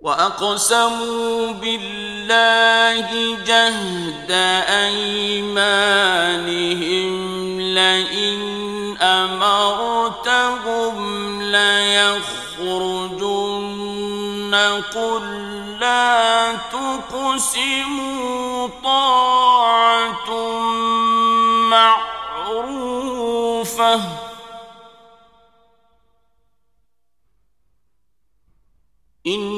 وَأَقْسَمُوا بِاللَّهِ جَهْدَ أَيْمَانِهِمْ لَئِنْ أَمَرْتَهُمْ لَيَخْرُجُنَّ قُلْ لَا تُقْسِمُوا طَاعَةٌ مَعْرُوفَةٌ إِنَّ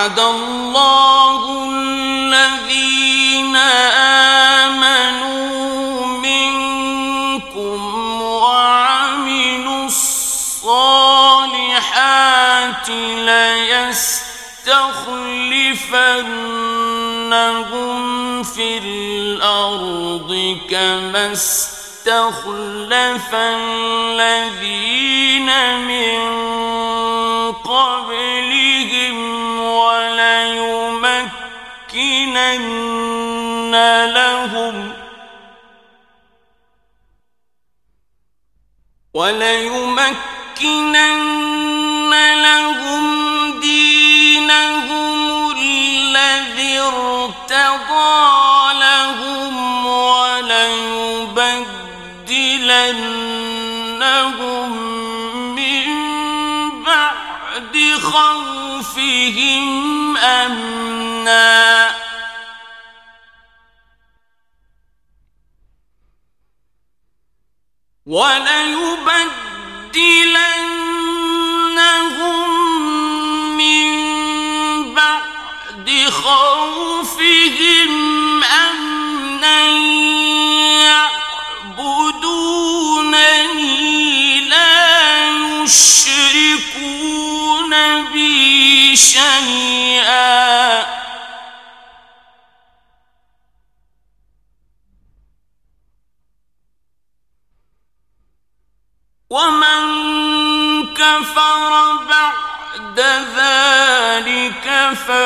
وَعَدَ اللَّهُ الَّذِينَ آمَنُوا مِنكُمْ وَعَمِلُوا الصَّالِحَاتِ لَيَسْتَخْلِفَنَّهُمْ فِي الْأَرْضِ كَمَا اسْتَخْلَفَ الَّذِينَ مِن قَبْلِهِمْ وَلَيُمَكِّنَنَّ لَهُمْ دِينَهُمُ الَّذِي ارْتَضَىٰ لَهُمْ وَلَيُبَدِّلَنَّهُم مِّن بَعْدِ خَوْفِهِمْ وَلَيُبَدِّلَنَّهُم مِّن بَعْدِ خَوْفِهِمْ أَمْنًا يَعْبُدُونَنِي لَا يُشْرِكُونَ بِي شَيْئًا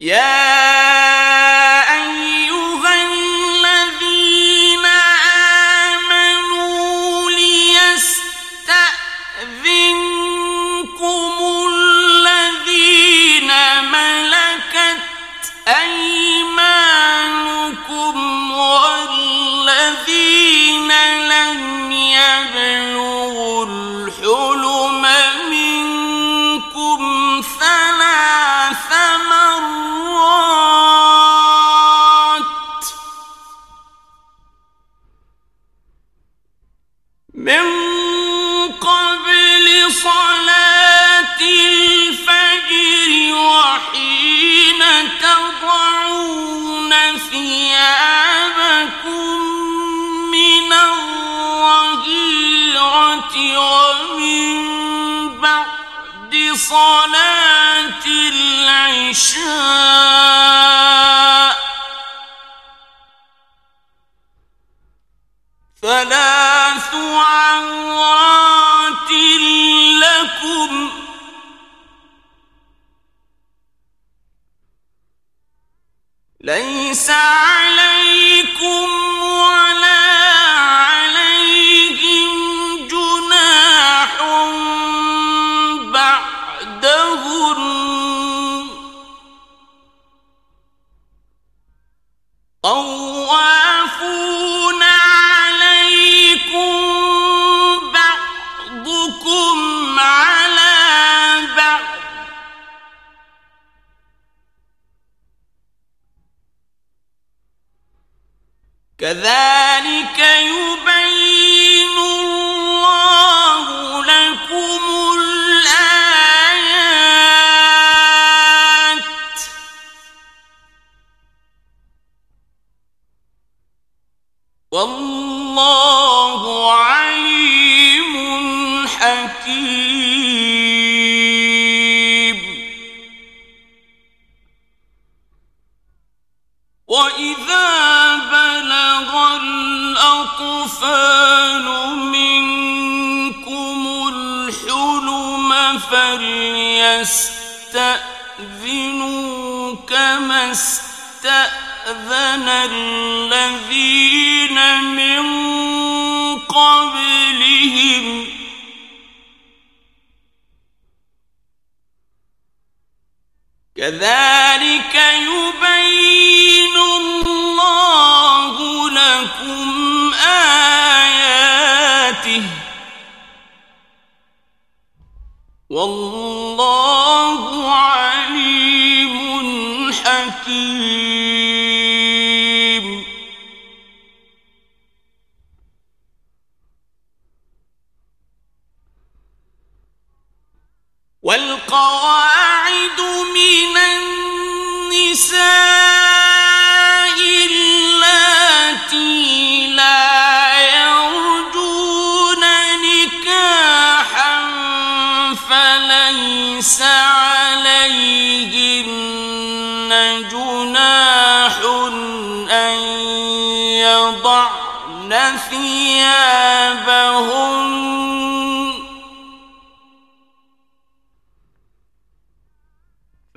يَا ومن بعد صلاة العشاء. ثلاث عورات لكم. ليس عليكم ولا كذلك يبين الله لكم الآيات. والله عليم حكيم. وإذا الأطفال منكم الحلم فليستأذنوا كما استأذن الذين من قبلهم. كذلك يبين والله عليم حكيم والقواعد من النساء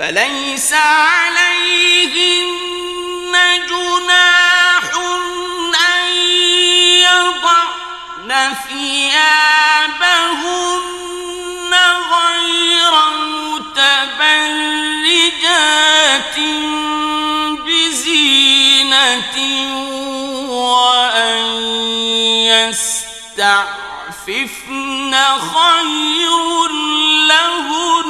فليس عليهن جناح أن يضعن ثيابهن غير متبرجات بزينة وأن يستعففن خير لهن.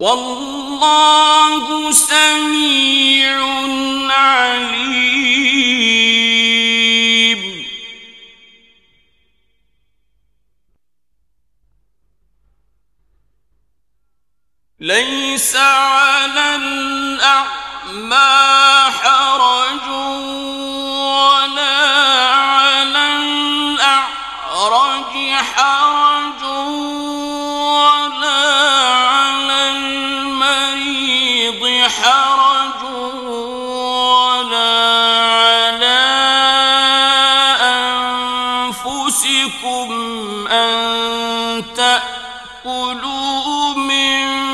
والله سميع عليم. ليس على الأعمى حرج ولا على الأعرج حرج ولا على المريض حرج ولا على أنفسكم أن تأكلوا من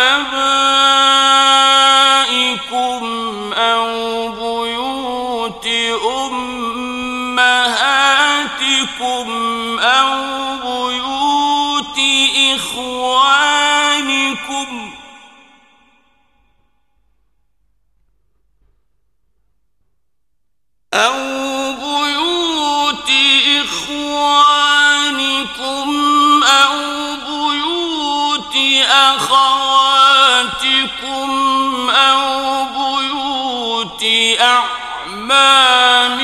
أعمالكم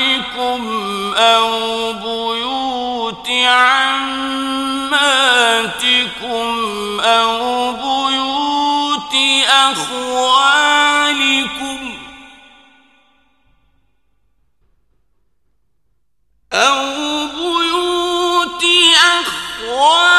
أو بيوت عماتكم أو بيوت أخوالكم أو بيوت أخوالكم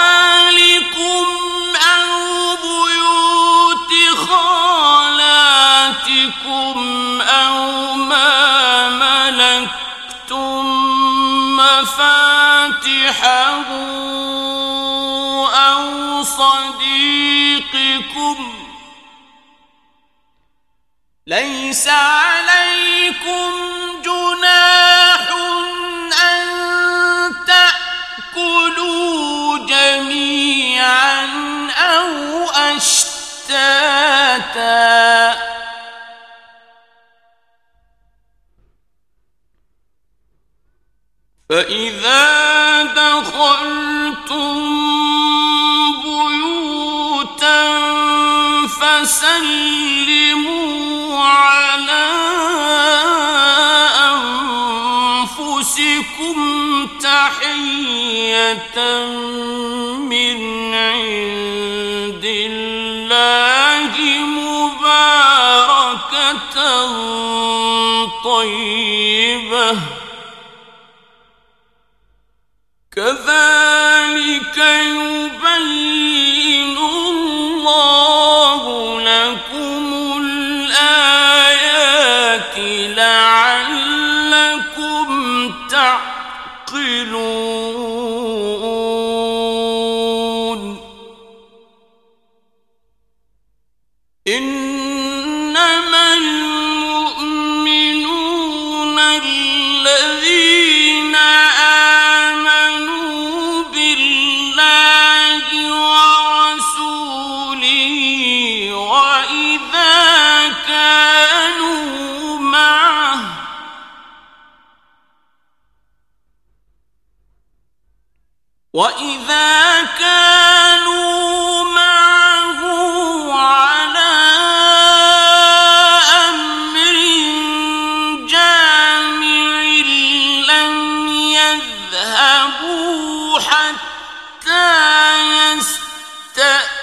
ليس عليكم تحية من عند الله مباركة طيبة كذلك يبارك وَإِذَا كَانُوا مَعَهُ عَلَى أَمْرٍ جَامِعٍ لم يَذْهَبُوا حَتَّى يَسْتَأْذِنُوا